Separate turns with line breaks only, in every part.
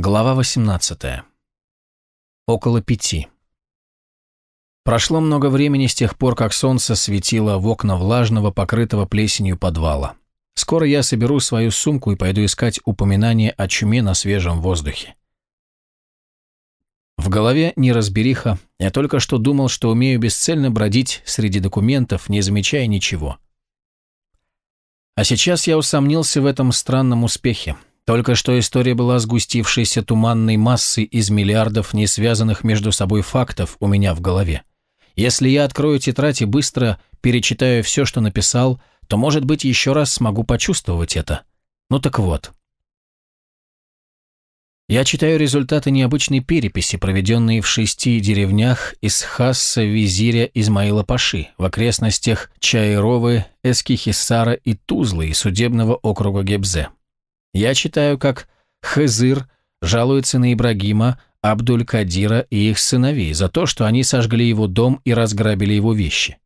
Глава 18. Около пяти. Прошло много времени с тех пор, как солнце светило в окна влажного, покрытого плесенью подвала. Скоро я соберу свою сумку и пойду искать упоминание о чуме на свежем воздухе. В голове неразбериха, я только что думал, что умею бесцельно бродить среди документов, не замечая ничего. А сейчас я усомнился в этом странном успехе. Только что история была сгустившейся туманной массой из миллиардов не связанных между собой фактов у меня в голове. Если я открою тетрадь и быстро перечитаю все, что написал, то, может быть, еще раз смогу почувствовать это. Ну так вот. Я читаю результаты необычной переписи, проведенной в шести деревнях из Хасса визиря Измаила Паши в окрестностях Чайровы, Эскихисара и Тузлы и судебного округа Гебзе. Я читаю, как Хызыр жалуется на Ибрагима, Абдуль-Кадира и их сыновей за то, что они сожгли его дом и разграбили его вещи.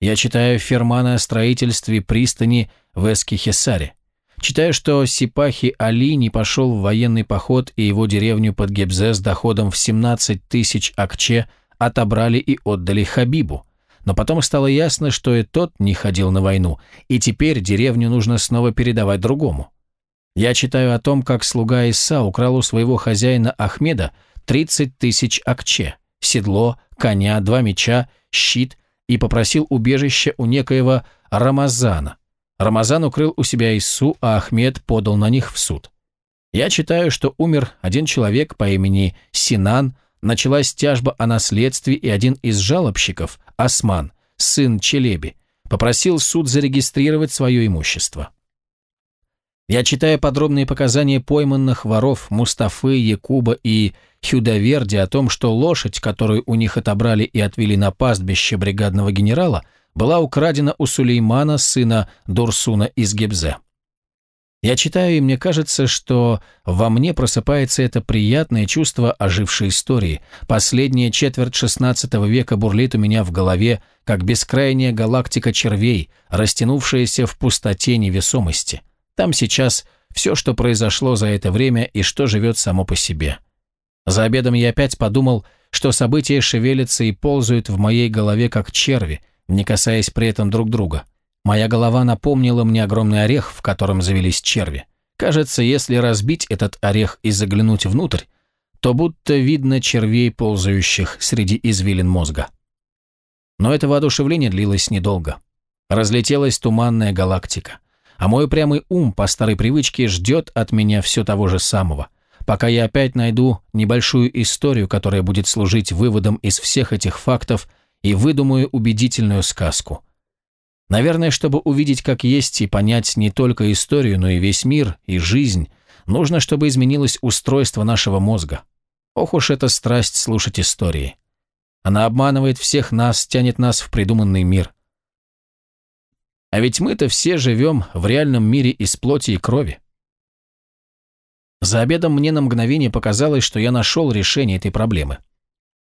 Я читаю ферманы о строительстве пристани в Эскихесаре. Читаю, что Сипахи Али не пошел в военный поход и его деревню под Гебзе с доходом в 17 тысяч акче отобрали и отдали Хабибу. Но потом стало ясно, что и тот не ходил на войну, и теперь деревню нужно снова передавать другому. Я читаю о том, как слуга Иса украл у своего хозяина Ахмеда 30 тысяч акче, седло, коня, два меча, щит и попросил убежище у некоего Рамазана. Рамазан укрыл у себя Ису, а Ахмед подал на них в суд. Я читаю, что умер один человек по имени Синан, началась тяжба о наследстве, и один из жалобщиков, Осман, сын Челеби, попросил суд зарегистрировать свое имущество. Я читаю подробные показания пойманных воров Мустафы, Якуба и Хюдаверди о том, что лошадь, которую у них отобрали и отвели на пастбище бригадного генерала, была украдена у Сулеймана, сына Дурсуна из Гебзе. Я читаю, и мне кажется, что во мне просыпается это приятное чувство ожившей истории. Последняя четверть XVI века бурлит у меня в голове, как бескрайняя галактика червей, растянувшаяся в пустоте невесомости – там сейчас все, что произошло за это время и что живет само по себе. За обедом я опять подумал, что события шевелятся и ползают в моей голове как черви, не касаясь при этом друг друга. Моя голова напомнила мне огромный орех, в котором завелись черви. Кажется, если разбить этот орех и заглянуть внутрь, то будто видно червей, ползающих среди извилин мозга. Но это воодушевление длилось недолго. Разлетелась туманная галактика а мой упрямый ум по старой привычке ждет от меня все того же самого, пока я опять найду небольшую историю, которая будет служить выводом из всех этих фактов и выдумаю убедительную сказку. Наверное, чтобы увидеть как есть и понять не только историю, но и весь мир, и жизнь, нужно, чтобы изменилось устройство нашего мозга. Ох уж эта страсть слушать истории. Она обманывает всех нас, тянет нас в придуманный мир. А ведь мы-то все живем в реальном мире из плоти и крови. За обедом мне на мгновение показалось, что я нашел решение этой проблемы.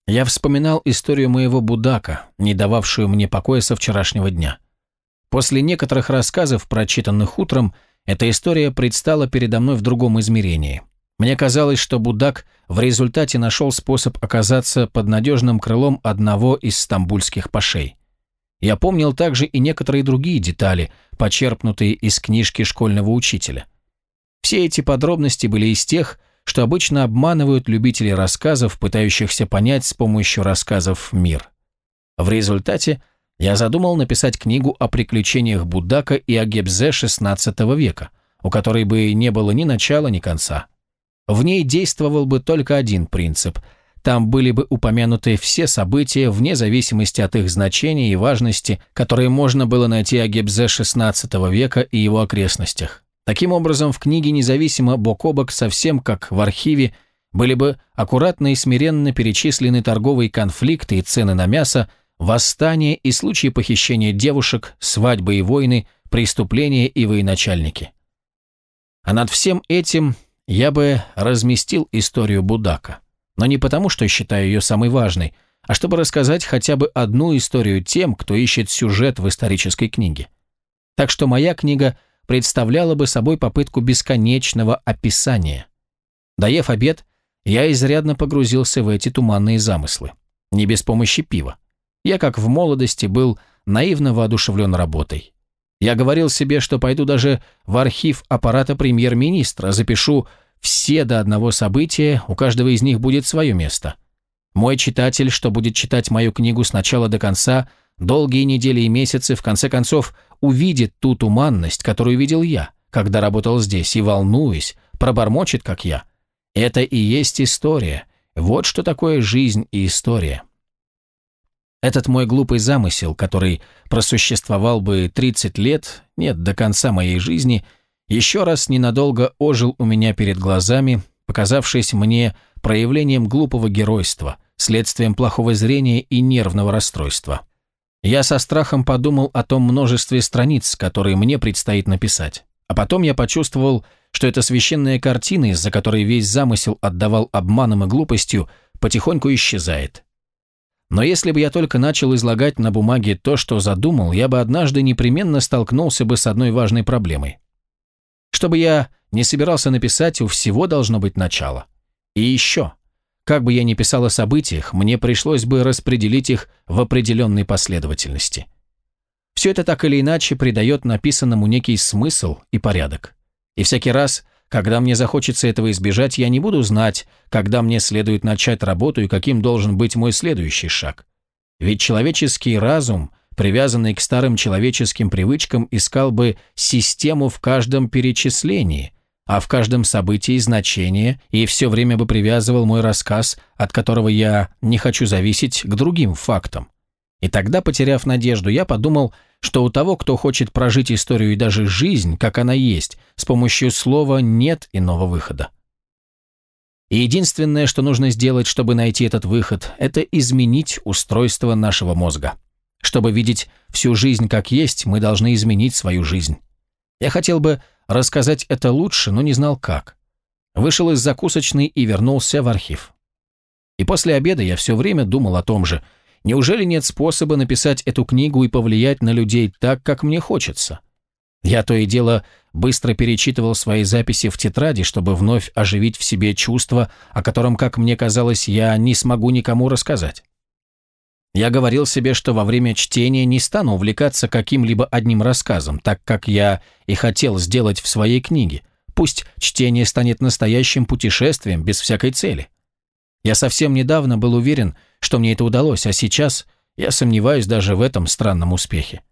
Я вспоминал историю моего будака, не дававшую мне покоя со вчерашнего дня. После некоторых рассказов, прочитанных утром, эта история предстала передо мной в другом измерении. Мне казалось, что будак в результате нашел способ оказаться под надежным крылом одного из стамбульских пашей. Я помнил также и некоторые другие детали, почерпнутые из книжки школьного учителя. Все эти подробности были из тех, что обычно обманывают любителей рассказов, пытающихся понять с помощью рассказов мир. В результате я задумал написать книгу о приключениях Будака и о Гебзе XVI века, у которой бы не было ни начала, ни конца. В ней действовал бы только один принцип – там были бы упомянуты все события, вне зависимости от их значения и важности, которые можно было найти о Гебзе XVI века и его окрестностях. Таким образом, в книге независимо бок о бок, совсем как в архиве, были бы аккуратно и смиренно перечислены торговые конфликты и цены на мясо, восстания и случаи похищения девушек, свадьбы и войны, преступления и военачальники. А над всем этим я бы разместил историю Будака но не потому, что считаю ее самой важной, а чтобы рассказать хотя бы одну историю тем, кто ищет сюжет в исторической книге. Так что моя книга представляла бы собой попытку бесконечного описания. Доев обед, я изрядно погрузился в эти туманные замыслы. Не без помощи пива. Я, как в молодости, был наивно воодушевлен работой. Я говорил себе, что пойду даже в архив аппарата премьер-министра, запишу все до одного события, у каждого из них будет свое место. Мой читатель, что будет читать мою книгу с начала до конца, долгие недели и месяцы, в конце концов, увидит ту туманность, которую видел я, когда работал здесь, и, волнуясь, пробормочет, как я. Это и есть история. Вот что такое жизнь и история. Этот мой глупый замысел, который просуществовал бы 30 лет, нет, до конца моей жизни, еще раз ненадолго ожил у меня перед глазами, показавшись мне проявлением глупого геройства, следствием плохого зрения и нервного расстройства. Я со страхом подумал о том множестве страниц, которые мне предстоит написать. А потом я почувствовал, что эта священная картина, из-за которой весь замысел отдавал обманом и глупостью, потихоньку исчезает. Но если бы я только начал излагать на бумаге то, что задумал, я бы однажды непременно столкнулся бы с одной важной проблемой. Чтобы я не собирался написать, у всего должно быть начало. И еще, как бы я ни писал о событиях, мне пришлось бы распределить их в определенной последовательности. Все это так или иначе придает написанному некий смысл и порядок. И всякий раз, когда мне захочется этого избежать, я не буду знать, когда мне следует начать работу и каким должен быть мой следующий шаг. Ведь человеческий разум, привязанный к старым человеческим привычкам, искал бы систему в каждом перечислении, а в каждом событии значение, и все время бы привязывал мой рассказ, от которого я не хочу зависеть, к другим фактам. И тогда, потеряв надежду, я подумал, что у того, кто хочет прожить историю и даже жизнь, как она есть, с помощью слова нет иного выхода. И единственное, что нужно сделать, чтобы найти этот выход, это изменить устройство нашего мозга. Чтобы видеть всю жизнь как есть, мы должны изменить свою жизнь. Я хотел бы рассказать это лучше, но не знал как. Вышел из закусочной и вернулся в архив. И после обеда я все время думал о том же – Неужели нет способа написать эту книгу и повлиять на людей так, как мне хочется? Я то и дело быстро перечитывал свои записи в тетради, чтобы вновь оживить в себе чувство, о котором, как мне казалось, я не смогу никому рассказать. Я говорил себе, что во время чтения не стану увлекаться каким-либо одним рассказом, так как я и хотел сделать в своей книге. Пусть чтение станет настоящим путешествием без всякой цели. Я совсем недавно был уверен, что мне это удалось, а сейчас я сомневаюсь даже в этом странном успехе.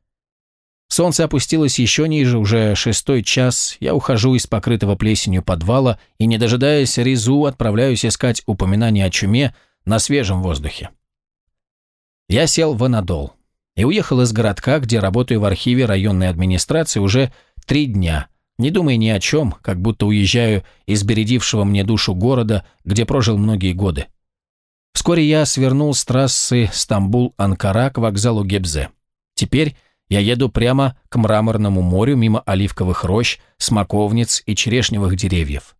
Солнце опустилось еще ниже, уже шестой час, я ухожу из покрытого плесенью подвала и, не дожидаясь резу, отправляюсь искать упоминания о чуме на свежем воздухе. Я сел в Анадол и уехал из городка, где работаю в архиве районной администрации уже три дня, не думая ни о чем, как будто уезжаю из бередившего мне душу города, где прожил многие годы. Вскоре я свернул с трассы Стамбул-Анкара к вокзалу Гебзе. Теперь я еду прямо к Мраморному морю мимо оливковых рощ, смоковниц и черешневых деревьев.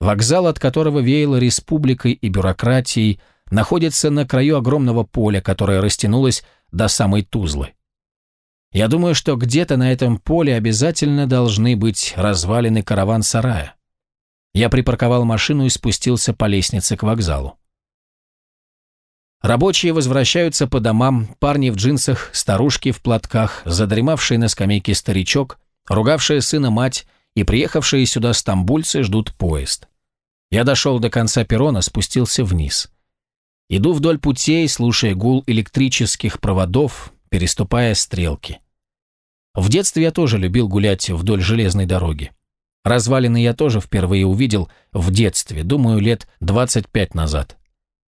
Вокзал, от которого веяло республикой и бюрократией, находится на краю огромного поля, которое растянулось до самой Тузлы. Я думаю, что где-то на этом поле обязательно должны быть развалины караван-сарая. Я припарковал машину и спустился по лестнице к вокзалу. Рабочие возвращаются по домам, парни в джинсах, старушки в платках, задремавший на скамейке старичок, ругавшая сына мать и приехавшие сюда стамбульцы ждут поезд. Я дошел до конца перрона, спустился вниз. Иду вдоль путей, слушая гул электрических проводов, переступая стрелки. В детстве я тоже любил гулять вдоль железной дороги. Развалины я тоже впервые увидел в детстве, думаю, лет 25 назад.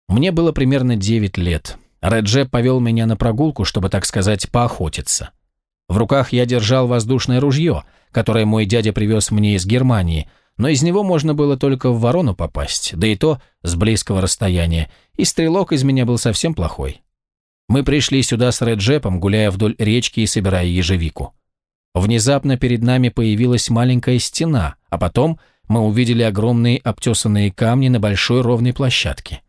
Мне было примерно 9 лет. Редже повел меня на прогулку, чтобы, так сказать, поохотиться. В руках я держал воздушное ружье, которое мой дядя привез мне из Германии, но из него можно было только в ворону попасть, да и то с близкого расстояния, и стрелок из меня был совсем плохой. Мы пришли сюда с Реджепом, гуляя вдоль речки и собирая ежевику. Внезапно перед нами появилась маленькая стена, а потом мы увидели огромные обтесанные камни на большой ровной площадке.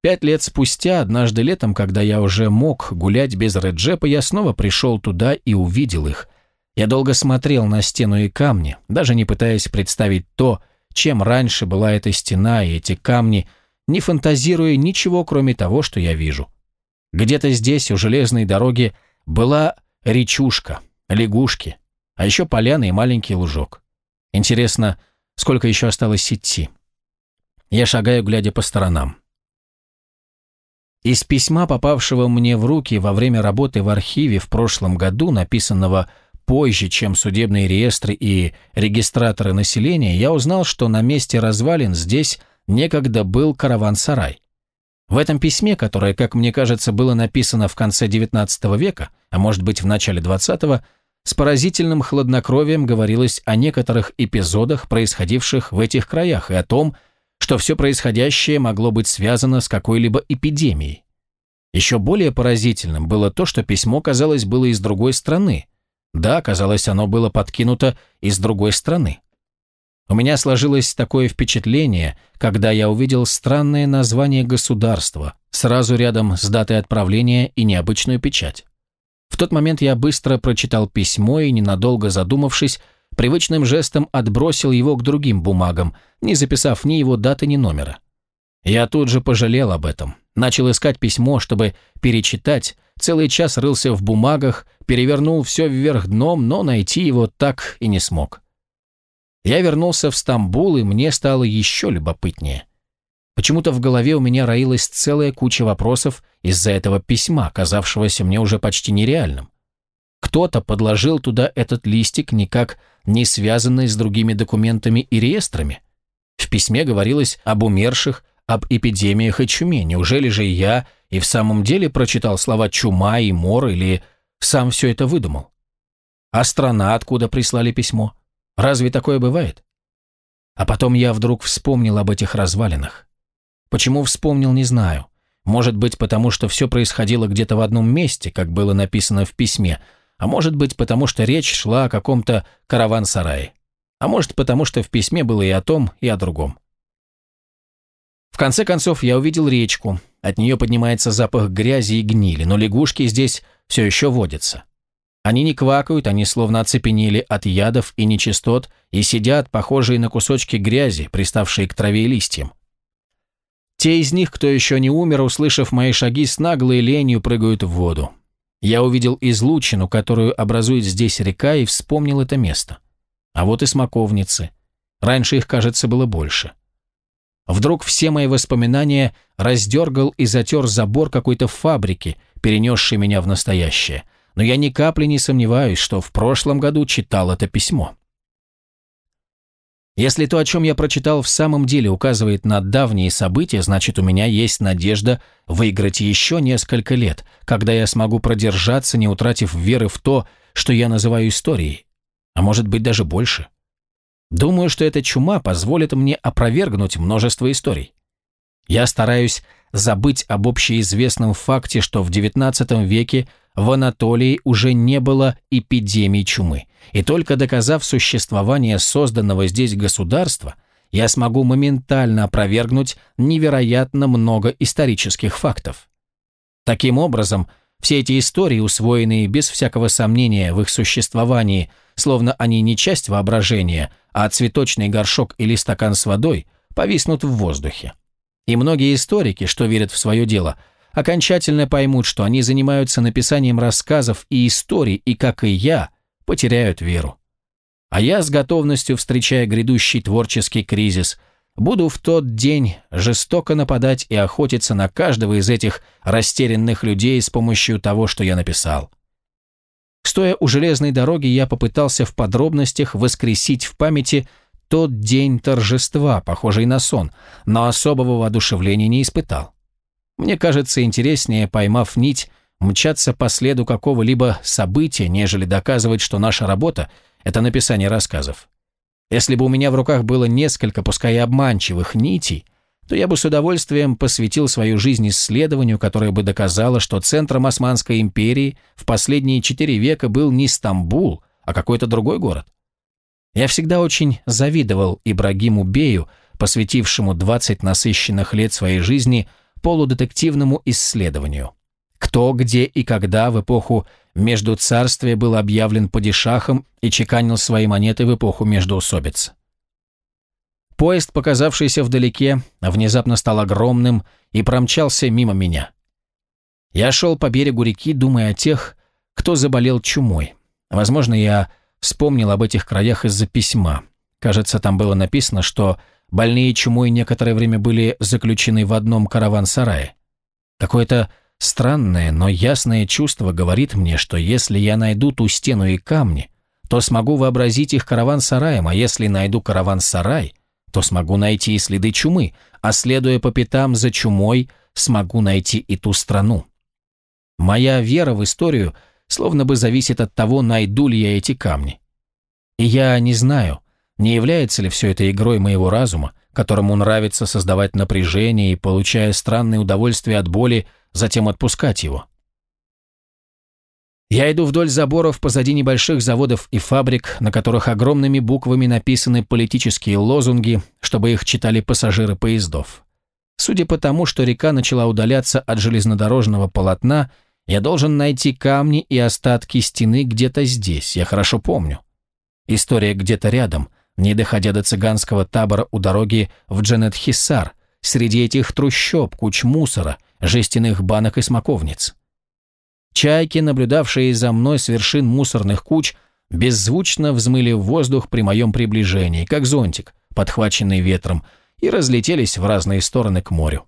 Пять лет спустя, однажды летом, когда я уже мог гулять без Реджепа, я снова пришел туда и увидел их. Я долго смотрел на стену и камни, даже не пытаясь представить то, чем раньше была эта стена и эти камни, не фантазируя ничего, кроме того, что я вижу. Где-то здесь, у железной дороги, была речушка, лягушки, а еще поляна и маленький лужок. Интересно, сколько еще осталось идти? Я шагаю, глядя по сторонам. Из письма, попавшего мне в руки во время работы в архиве в прошлом году, написанного позже, чем судебные реестры и регистраторы населения, я узнал, что на месте развалин здесь некогда был караван-сарай. В этом письме, которое, как мне кажется, было написано в конце XIX века, а может быть в начале XX, с поразительным хладнокровием говорилось о некоторых эпизодах, происходивших в этих краях, и о том, что все происходящее могло быть связано с какой-либо эпидемией. Еще более поразительным было то, что письмо, казалось, было из другой страны. Да, казалось, оно было подкинуто из другой страны. У меня сложилось такое впечатление, когда я увидел странное название государства, сразу рядом с датой отправления и необычную печать. В тот момент я быстро прочитал письмо и, ненадолго задумавшись, привычным жестом отбросил его к другим бумагам, не записав ни его даты, ни номера. Я тут же пожалел об этом. Начал искать письмо, чтобы перечитать, целый час рылся в бумагах, перевернул все вверх дном, но найти его так и не смог. Я вернулся в Стамбул, и мне стало еще любопытнее. Почему-то в голове у меня роилась целая куча вопросов из-за этого письма, казавшегося мне уже почти нереальным. Кто-то подложил туда этот листик, никак не связанный с другими документами и реестрами. В письме говорилось об умерших, об эпидемиях и чуме. Неужели же я и в самом деле прочитал слова «чума» и «мор» или сам все это выдумал? А страна, откуда прислали письмо? Разве такое бывает? А потом я вдруг вспомнил об этих развалинах. Почему вспомнил, не знаю. Может быть, потому что все происходило где-то в одном месте, как было написано в письме, а может быть, потому что речь шла о каком-то караван-сарае. А может, потому что в письме было и о том, и о другом. В конце концов, я увидел речку. От нее поднимается запах грязи и гнили, но лягушки здесь все еще водятся. Они не квакают, они словно оцепенели от ядов и нечистот и сидят, похожие на кусочки грязи, приставшие к траве и листьям. Те из них, кто еще не умер, услышав мои шаги, с наглой ленью прыгают в воду. Я увидел излучину, которую образует здесь река, и вспомнил это место. А вот и смоковницы. Раньше их, кажется, было больше. Вдруг все мои воспоминания раздергал и затер забор какой-то фабрики, перенесший меня в настоящее – но я ни капли не сомневаюсь, что в прошлом году читал это письмо. Если то, о чем я прочитал, в самом деле указывает на давние события, значит, у меня есть надежда выиграть еще несколько лет, когда я смогу продержаться, не утратив веры в то, что я называю историей. А может быть, даже больше. Думаю, что эта чума позволит мне опровергнуть множество историй. Я стараюсь забыть об общеизвестном факте, что в XIX веке в Анатолии уже не было эпидемии чумы, и только доказав существование созданного здесь государства, я смогу моментально опровергнуть невероятно много исторических фактов. Таким образом, все эти истории, усвоенные без всякого сомнения в их существовании, словно они не часть воображения, а цветочный горшок или стакан с водой, повиснут в воздухе. И многие историки, что верят в свое дело – окончательно поймут, что они занимаются написанием рассказов и историй, и, как и я, потеряют веру. А я с готовностью, встречая грядущий творческий кризис, буду в тот день жестоко нападать и охотиться на каждого из этих растерянных людей с помощью того, что я написал. Стоя у железной дороги, я попытался в подробностях воскресить в памяти тот день торжества, похожий на сон, но особого воодушевления не испытал. Мне кажется интереснее, поймав нить, мчаться по следу какого-либо события, нежели доказывать, что наша работа – это написание рассказов. Если бы у меня в руках было несколько, пускай и обманчивых, нитей, то я бы с удовольствием посвятил свою жизнь исследованию, которое бы доказало, что центром Османской империи в последние четыре века был не Стамбул, а какой-то другой город. Я всегда очень завидовал Ибрагиму Бею, посвятившему 20 насыщенных лет своей жизни – полудетективному исследованию. Кто, где и когда в эпоху Междуцарствия был объявлен падишахом и чеканил свои монеты в эпоху междоусобиц. Поезд, показавшийся вдалеке, внезапно стал огромным и промчался мимо меня. Я шел по берегу реки, думая о тех, кто заболел чумой. Возможно, я вспомнил об этих краях из-за письма. Кажется, там было написано, что больные чумой некоторое время были заключены в одном караван-сарае. Какое-то странное, но ясное чувство говорит мне, что если я найду ту стену и камни, то смогу вообразить их караван-сараем, а если найду караван-сарай, то смогу найти и следы чумы, а следуя по пятам за чумой, смогу найти и ту страну. Моя вера в историю словно бы зависит от того, найду ли я эти камни. И я не знаю, не является ли все это игрой моего разума, которому нравится создавать напряжение и, получая странное удовольствие от боли, затем отпускать его. Я иду вдоль заборов позади небольших заводов и фабрик, на которых огромными буквами написаны политические лозунги, чтобы их читали пассажиры поездов. Судя по тому, что река начала удаляться от железнодорожного полотна, я должен найти камни и остатки стены где-то здесь, я хорошо помню. История где-то рядом, не доходя до цыганского табора у дороги в Джанет-Хиссар, среди этих трущоб, куч мусора, жестяных банок и смоковниц. Чайки, наблюдавшие за мной с вершин мусорных куч, беззвучно взмыли в воздух при моем приближении, как зонтик, подхваченный ветром, и разлетелись в разные стороны к морю.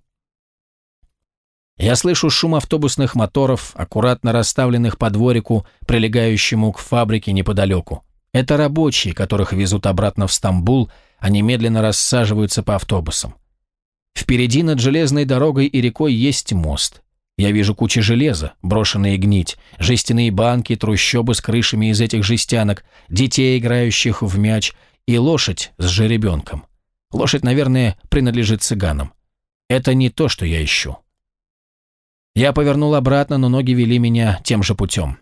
Я слышу шум автобусных моторов, аккуратно расставленных по дворику, прилегающему к фабрике неподалеку. Это рабочие, которых везут обратно в Стамбул, они медленно рассаживаются по автобусам. Впереди над железной дорогой и рекой есть мост. Я вижу кучи железа, брошенные гнить, жестяные банки, трущобы с крышами из этих жестянок, детей, играющих в мяч, и лошадь с жеребенком. Лошадь, наверное, принадлежит цыганам. Это не то, что я ищу. Я повернул обратно, но ноги вели меня тем же путем.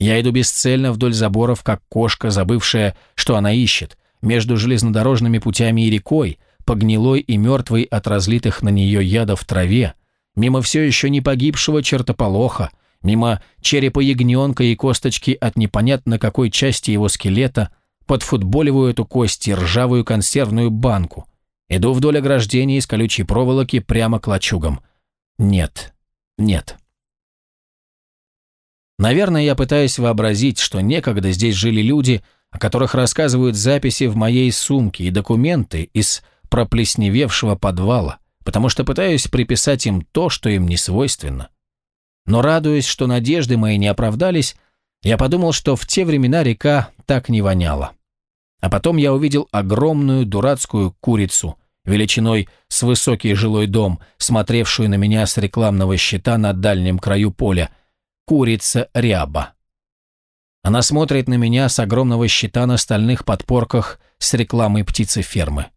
Я иду бесцельно вдоль заборов, как кошка, забывшая, что она ищет, между железнодорожными путями и рекой, по гнилой и мертвой от разлитых на нее ядов траве, мимо все еще не погибшего чертополоха, мимо черепа ягненка и косточки от непонятно какой части его скелета, подфутболиваю эту кость и ржавую консервную банку. Иду вдоль ограждения из колючей проволоки прямо к лачугам. Нет, нет. Наверное, я пытаюсь вообразить, что некогда здесь жили люди, о которых рассказывают записи в моей сумке и документы из проплесневевшего подвала, потому что пытаюсь приписать им то, что им не свойственно. Но радуясь, что надежды мои не оправдались, я подумал, что в те времена река так не воняла. А потом я увидел огромную дурацкую курицу, величиной с высокий жилой дом, смотревшую на меня с рекламного щита на дальнем краю поля. Курица ряба. Она смотрит на меня с огромного щита на стальных подпорках с рекламой птицы фермы.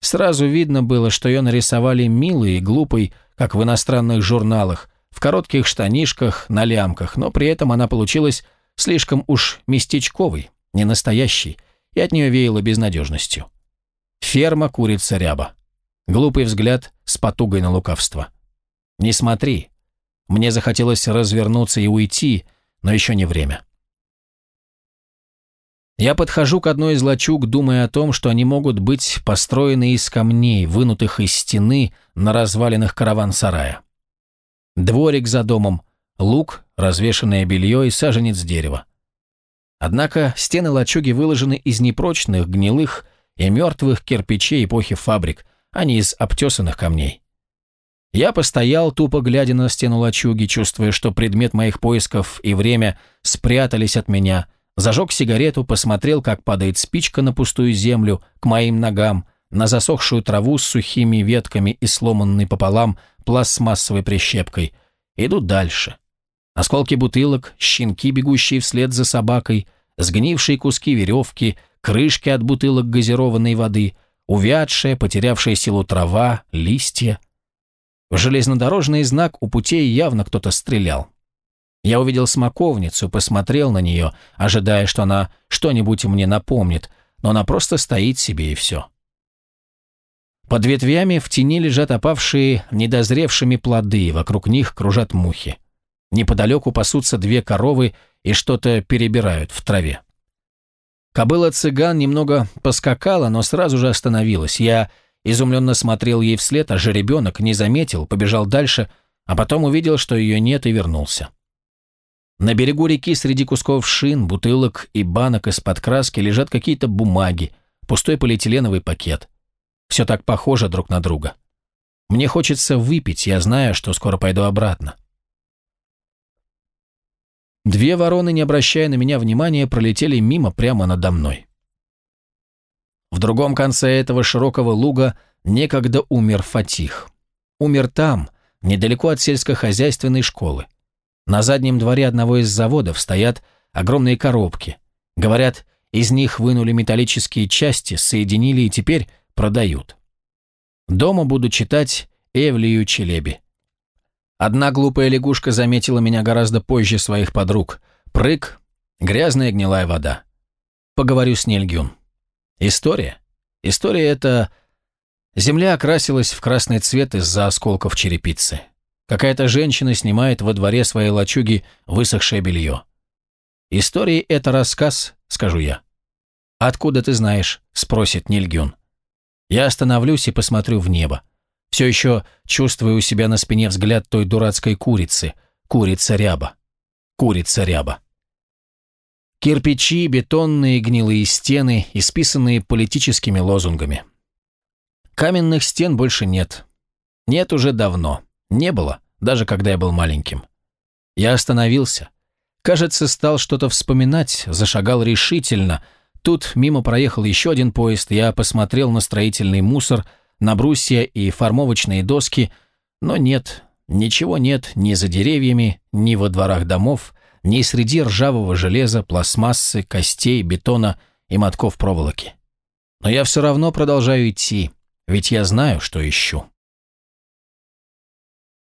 Сразу видно было, что ее нарисовали милой и глупой, как в иностранных журналах, в коротких штанишках, на лямках, но при этом она получилась слишком уж местечковой, не настоящей, и от нее веяло безнадежностью. Ферма курица ряба. Глупый взгляд с потугой на лукавство. Не смотри. Мне захотелось развернуться и уйти, но еще не время. Я подхожу к одной из лачуг, думая о том, что они могут быть построены из камней, вынутых из стены на развалинах караван-сарая. Дворик за домом, лук, развешанное белье и саженец дерева. Однако стены лачуги выложены из непрочных, гнилых и мертвых кирпичей эпохи фабрик, а не из обтесанных камней. Я постоял, тупо глядя на стену лачуги, чувствуя, что предмет моих поисков и время спрятались от меня – Зажег сигарету, посмотрел, как падает спичка на пустую землю, к моим ногам, на засохшую траву с сухими ветками и сломанной пополам пластмассовой прищепкой. Иду дальше. Осколки бутылок, щенки, бегущие вслед за собакой, сгнившие куски веревки, крышки от бутылок газированной воды, увядшая, потерявшая силу трава, листья. В железнодорожный знак у путей явно кто-то стрелял. Я увидел смоковницу, посмотрел на нее, ожидая, что она что-нибудь мне напомнит, но она просто стоит себе и все. Под ветвями в тени лежат опавшие недозревшими плоды, вокруг них кружат мухи. Неподалеку пасутся две коровы и что-то перебирают в траве. Кобыла-цыган немного поскакала, но сразу же остановилась. Я изумленно смотрел ей вслед, а жеребенок не заметил, побежал дальше, а потом увидел, что ее нет, и вернулся. На берегу реки среди кусков шин, бутылок и банок из-под краски лежат какие-то бумаги, пустой полиэтиленовый пакет. Все так похоже друг на друга. Мне хочется выпить, я знаю, что скоро пойду обратно. Две вороны, не обращая на меня внимания, пролетели мимо прямо надо мной. В другом конце этого широкого луга некогда умер Фатих. Умер там, недалеко от сельскохозяйственной школы. На заднем дворе одного из заводов стоят огромные коробки. Говорят, из них вынули металлические части, соединили и теперь продают. Дома буду читать Эвлию Челеби. Одна глупая лягушка заметила меня гораздо позже своих подруг. Прыг, грязная гнилая вода. Поговорю с Нельгюн. История? История это... Земля окрасилась в красный цвет из-за осколков черепицы. Какая-то женщина снимает во дворе своей лачуги высохшее белье. История это рассказ, скажу я. «Откуда ты знаешь?» – спросит Нильгюн. Я остановлюсь и посмотрю в небо. Все еще чувствую у себя на спине взгляд той дурацкой курицы. Курица-ряба. Курица-ряба. Кирпичи, бетонные гнилые стены, исписанные политическими лозунгами. Каменных стен больше нет. Нет уже давно. Не было, даже когда я был маленьким. Я остановился. Кажется, стал что-то вспоминать, зашагал решительно, Тут мимо проехал еще один поезд, я посмотрел на строительный мусор, на брусья и формовочные доски, но нет, ничего нет ни за деревьями, ни во дворах домов, ни среди ржавого железа, пластмассы, костей, бетона и мотков проволоки. Но я все равно продолжаю идти, ведь я знаю, что ищу.